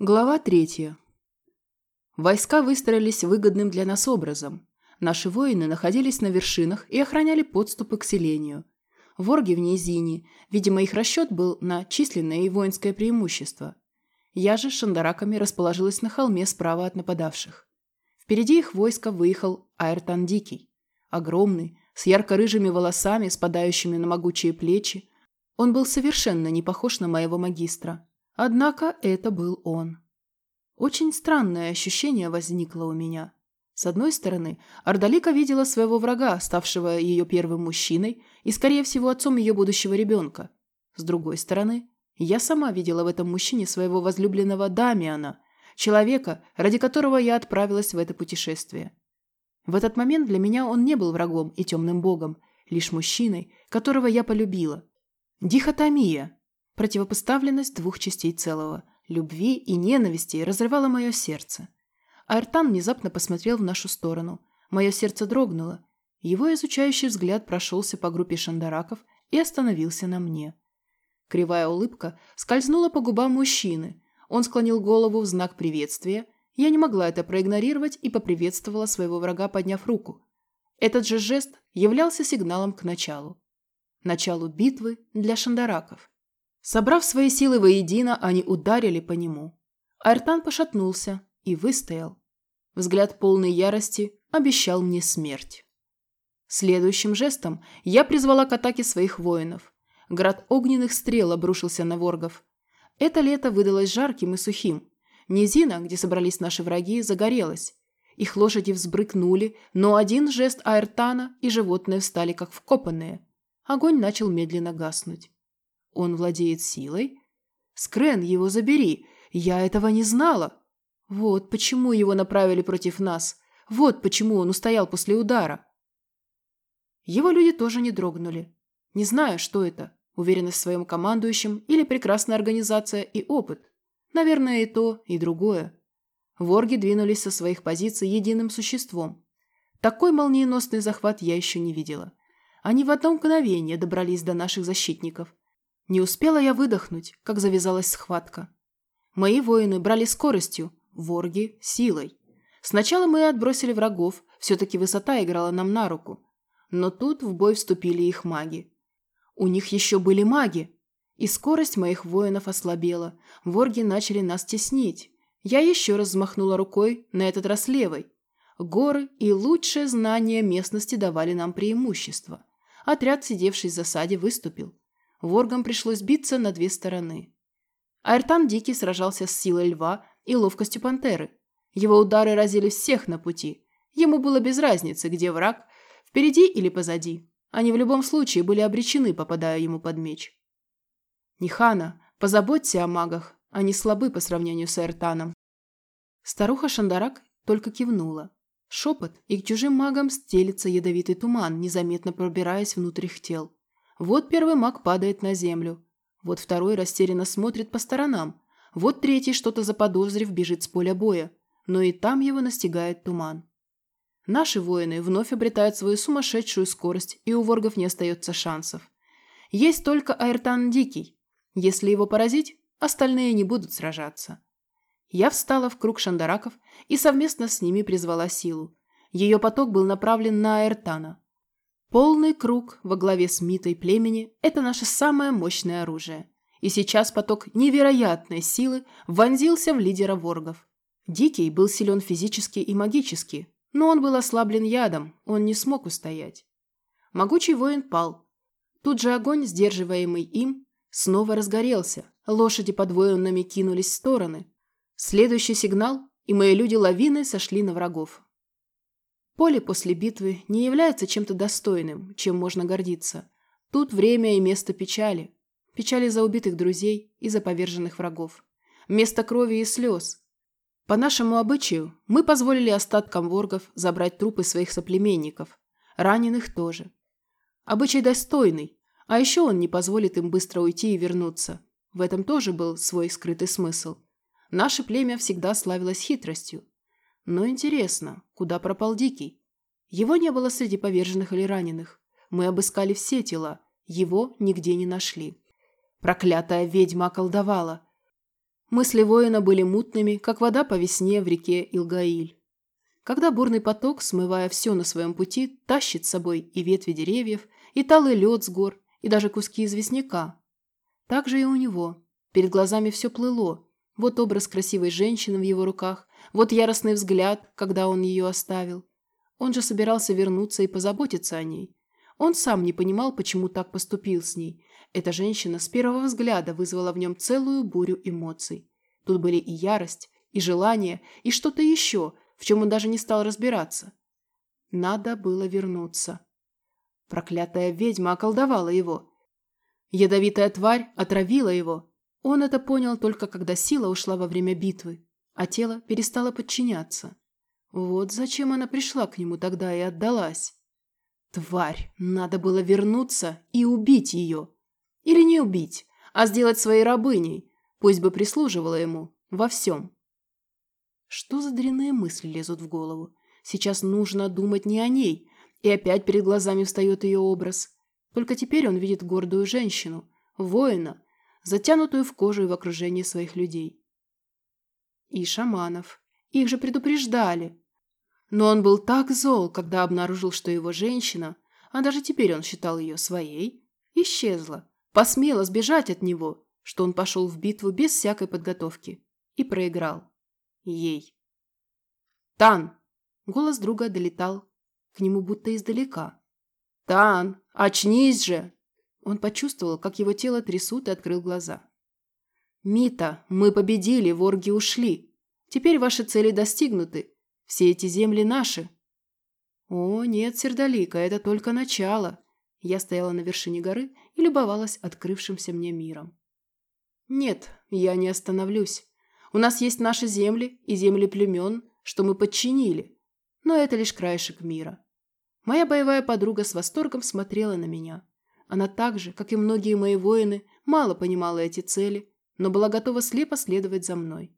Глава третья. Войска выстроились выгодным для нас образом. Наши воины находились на вершинах и охраняли подступы к селению. Ворги в низине, видимо, их расчет был на численное и воинское преимущество. Я же с шандараками расположилась на холме справа от нападавших. Впереди их войска выехал Айртан Дикий. Огромный, с ярко-рыжими волосами, спадающими на могучие плечи. Он был совершенно не похож на моего магистра. Однако это был он. Очень странное ощущение возникло у меня. С одной стороны, Ардалика видела своего врага, ставшего ее первым мужчиной и, скорее всего, отцом ее будущего ребенка. С другой стороны, я сама видела в этом мужчине своего возлюбленного Дамиана, человека, ради которого я отправилась в это путешествие. В этот момент для меня он не был врагом и темным богом, лишь мужчиной, которого я полюбила. Дихотомия, Противопоставленность двух частей целого – любви и ненависти – разрывала мое сердце. Айртан внезапно посмотрел в нашу сторону. Мое сердце дрогнуло. Его изучающий взгляд прошелся по группе шандараков и остановился на мне. Кривая улыбка скользнула по губам мужчины. Он склонил голову в знак приветствия. Я не могла это проигнорировать и поприветствовала своего врага, подняв руку. Этот же жест являлся сигналом к началу. Началу битвы для шандараков. Собрав свои силы воедино, они ударили по нему. Артан пошатнулся и выстоял. Взгляд полной ярости обещал мне смерть. Следующим жестом я призвала к атаке своих воинов. Град огненных стрел обрушился на воргов. Это лето выдалось жарким и сухим. Низина, где собрались наши враги, загорелась. Их лошади взбрыкнули, но один жест Аэртана, и животные встали как вкопанные. Огонь начал медленно гаснуть. Он владеет силой? Скрен, его забери. Я этого не знала. Вот почему его направили против нас. Вот почему он устоял после удара. Его люди тоже не дрогнули. Не знаю, что это. Уверенность в своем командующем или прекрасная организация и опыт. Наверное, и то, и другое. Ворги двинулись со своих позиций единым существом. Такой молниеносный захват я еще не видела. Они в одно мгновение добрались до наших защитников. Не успела я выдохнуть, как завязалась схватка. Мои воины брали скоростью, ворги – силой. Сначала мы отбросили врагов, все-таки высота играла нам на руку. Но тут в бой вступили их маги. У них еще были маги. И скорость моих воинов ослабела. Ворги начали нас теснить. Я еще раз взмахнула рукой, на этот раз левой. Горы и лучшее знание местности давали нам преимущество. Отряд, сидевший в засаде, выступил. Воргам пришлось биться на две стороны. Айртан Дикий сражался с силой льва и ловкостью пантеры. Его удары разили всех на пути. Ему было без разницы, где враг, впереди или позади. Они в любом случае были обречены, попадая ему под меч. Нихана, позаботься о магах, они слабы по сравнению с Айртаном. Старуха Шандарак только кивнула. Шепот, и к чужим магам стелится ядовитый туман, незаметно пробираясь внутрь их тел. Вот первый маг падает на землю. Вот второй растерянно смотрит по сторонам. Вот третий, что-то заподозрив, бежит с поля боя. Но и там его настигает туман. Наши воины вновь обретают свою сумасшедшую скорость, и у воргов не остается шансов. Есть только Айртан Дикий. Если его поразить, остальные не будут сражаться. Я встала в круг шандараков и совместно с ними призвала силу. Ее поток был направлен на Айртана. Полный круг во главе с Митой племени – это наше самое мощное оружие. И сейчас поток невероятной силы вонзился в лидера воргов. Дикий был силен физически и магически, но он был ослаблен ядом, он не смог устоять. Могучий воин пал. Тут же огонь, сдерживаемый им, снова разгорелся, лошади под воинами кинулись в стороны. Следующий сигнал, и мои люди лавиной сошли на врагов. Поле после битвы не является чем-то достойным, чем можно гордиться. Тут время и место печали. Печали за убитых друзей и за поверженных врагов. Место крови и слез. По нашему обычаю, мы позволили остаткам воргов забрать трупы своих соплеменников. Раненых тоже. Обычай достойный, а еще он не позволит им быстро уйти и вернуться. В этом тоже был свой скрытый смысл. Наше племя всегда славилось хитростью. Но интересно, куда пропал Дикий? Его не было среди поверженных или раненых. Мы обыскали все тела. Его нигде не нашли. Проклятая ведьма околдовала. Мысли воина были мутными, как вода по весне в реке Илгаиль. Когда бурный поток, смывая все на своем пути, тащит с собой и ветви деревьев, и талый лед с гор, и даже куски известняка. Так же и у него. Перед глазами все плыло. Вот образ красивой женщины в его руках, вот яростный взгляд, когда он ее оставил. Он же собирался вернуться и позаботиться о ней. Он сам не понимал, почему так поступил с ней. Эта женщина с первого взгляда вызвала в нем целую бурю эмоций. Тут были и ярость, и желание, и что-то еще, в чем он даже не стал разбираться. Надо было вернуться. Проклятая ведьма околдовала его. Ядовитая тварь отравила его. Он это понял только когда сила ушла во время битвы, а тело перестало подчиняться. Вот зачем она пришла к нему тогда и отдалась. Тварь, надо было вернуться и убить ее. Или не убить, а сделать своей рабыней, пусть бы прислуживала ему во всем. Что за дрянные мысли лезут в голову? Сейчас нужно думать не о ней, и опять перед глазами встает ее образ. Только теперь он видит гордую женщину, воина, затянутую в кожу и в окружении своих людей. И шаманов. Их же предупреждали. Но он был так зол, когда обнаружил, что его женщина, а даже теперь он считал ее своей, исчезла, посмела сбежать от него, что он пошел в битву без всякой подготовки и проиграл. Ей. «Тан!» Голос друга долетал к нему будто издалека. «Тан, очнись же!» Он почувствовал, как его тело трясут и открыл глаза. «Мита, мы победили, ворги ушли. Теперь ваши цели достигнуты. Все эти земли наши». «О, нет, Сердолика, это только начало». Я стояла на вершине горы и любовалась открывшимся мне миром. «Нет, я не остановлюсь. У нас есть наши земли и земли племен, что мы подчинили. Но это лишь краешек мира. Моя боевая подруга с восторгом смотрела на меня. Она так же, как и многие мои воины, мало понимала эти цели, но была готова слепо следовать за мной.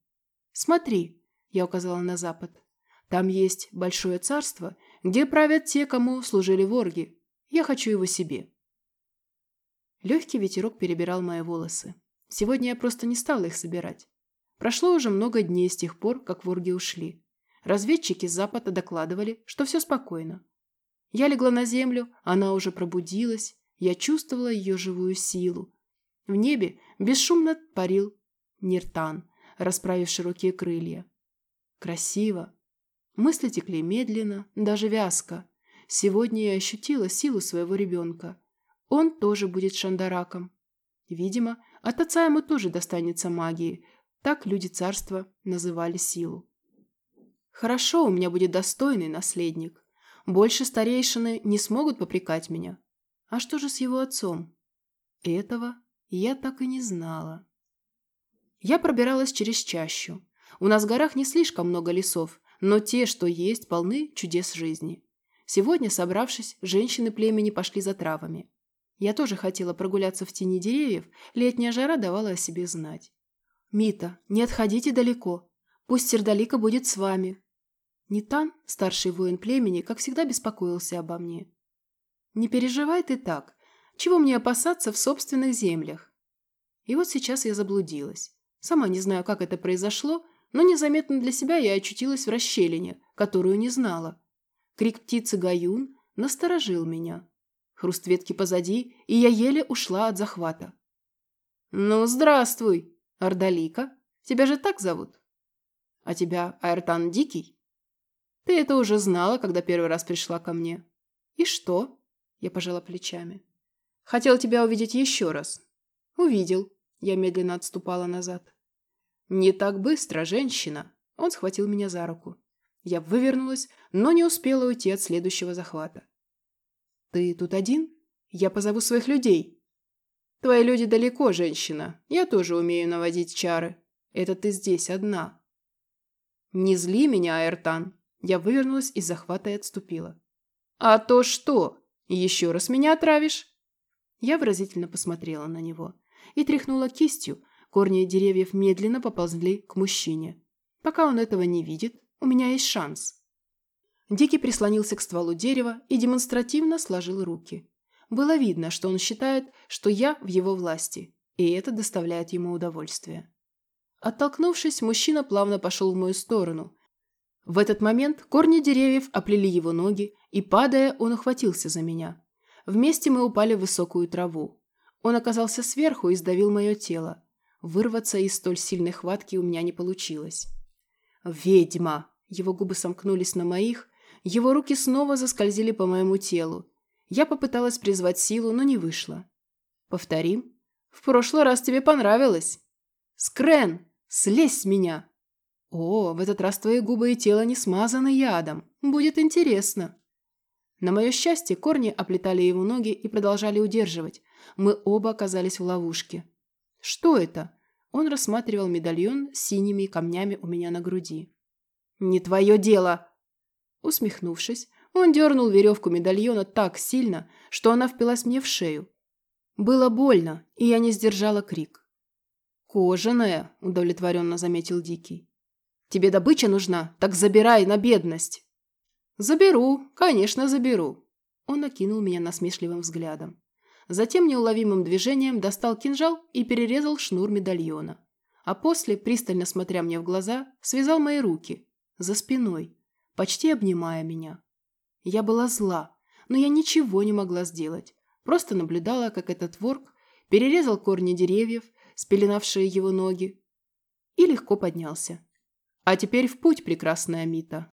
«Смотри», – я указала на запад, – «там есть большое царство, где правят те, кому служили ворги. Я хочу его себе». Легкий ветерок перебирал мои волосы. Сегодня я просто не стала их собирать. Прошло уже много дней с тех пор, как ворги ушли. Разведчики с запада докладывали, что все спокойно. Я легла на землю, она уже пробудилась, я чувствовала ее живую силу. В небе бесшумно парил Ниртан, расправив широкие крылья. Красиво. Мысли текли медленно, даже вязко. Сегодня я ощутила силу своего ребенка. Он тоже будет шандараком. Видимо, от отца ему тоже достанется магии. Так люди царства называли силу. Хорошо, у меня будет достойный наследник. Больше старейшины не смогут попрекать меня. А что же с его отцом? Этого я так и не знала. Я пробиралась через чащу. У нас в горах не слишком много лесов, но те, что есть, полны чудес жизни. Сегодня, собравшись, женщины племени пошли за травами. Я тоже хотела прогуляться в тени деревьев, летняя жара давала о себе знать. «Мита, не отходите далеко. Пусть Сердолика будет с вами. Нитан, старший воин племени, как всегда беспокоился обо мне. «Не переживай ты так. Чего мне опасаться в собственных землях?» И вот сейчас я заблудилась. Сама не знаю, как это произошло, но незаметно для себя я очутилась в расщелине, которую не знала. Крик птицы Гаюн насторожил меня. Хруст ветки позади, и я еле ушла от захвата. «Ну, здравствуй, Ордалика. Тебя же так зовут?» «А тебя Айртан Дикий?» Ты это уже знала, когда первый раз пришла ко мне. И что? Я пожала плечами. Хотел тебя увидеть еще раз. Увидел. Я медленно отступала назад. Не так быстро, женщина. Он схватил меня за руку. Я вывернулась, но не успела уйти от следующего захвата. Ты тут один? Я позову своих людей. Твои люди далеко, женщина. Я тоже умею наводить чары. Это ты здесь одна. Не зли меня, Айртан. Я вывернулась из захвата и отступила. «А то что? Еще раз меня отравишь?» Я выразительно посмотрела на него и тряхнула кистью. Корни деревьев медленно поползли к мужчине. Пока он этого не видит, у меня есть шанс. Дикий прислонился к стволу дерева и демонстративно сложил руки. Было видно, что он считает, что я в его власти, и это доставляет ему удовольствие. Оттолкнувшись, мужчина плавно пошел в мою сторону. В этот момент корни деревьев оплели его ноги, и, падая, он ухватился за меня. Вместе мы упали в высокую траву. Он оказался сверху и сдавил мое тело. Вырваться из столь сильной хватки у меня не получилось. «Ведьма!» Его губы сомкнулись на моих, его руки снова заскользили по моему телу. Я попыталась призвать силу, но не вышло. «Повторим?» «В прошлый раз тебе понравилось!» «Скрен! Слезь с меня!» «О, в этот раз твои губы и тело не смазаны ядом. Будет интересно!» На мое счастье, корни оплетали его ноги и продолжали удерживать. Мы оба оказались в ловушке. «Что это?» Он рассматривал медальон с синими камнями у меня на груди. «Не твое дело!» Усмехнувшись, он дернул веревку медальона так сильно, что она впилась мне в шею. Было больно, и я не сдержала крик. «Кожаная», – удовлетворенно заметил Дикий. «Тебе добыча нужна? Так забирай на бедность!» «Заберу, конечно, заберу!» Он окинул меня насмешливым взглядом. Затем неуловимым движением достал кинжал и перерезал шнур медальона. А после, пристально смотря мне в глаза, связал мои руки. За спиной. Почти обнимая меня. Я была зла, но я ничего не могла сделать. Просто наблюдала, как этот ворк перерезал корни деревьев, спеленавшие его ноги, и легко поднялся. А теперь в путь, прекрасная Мита.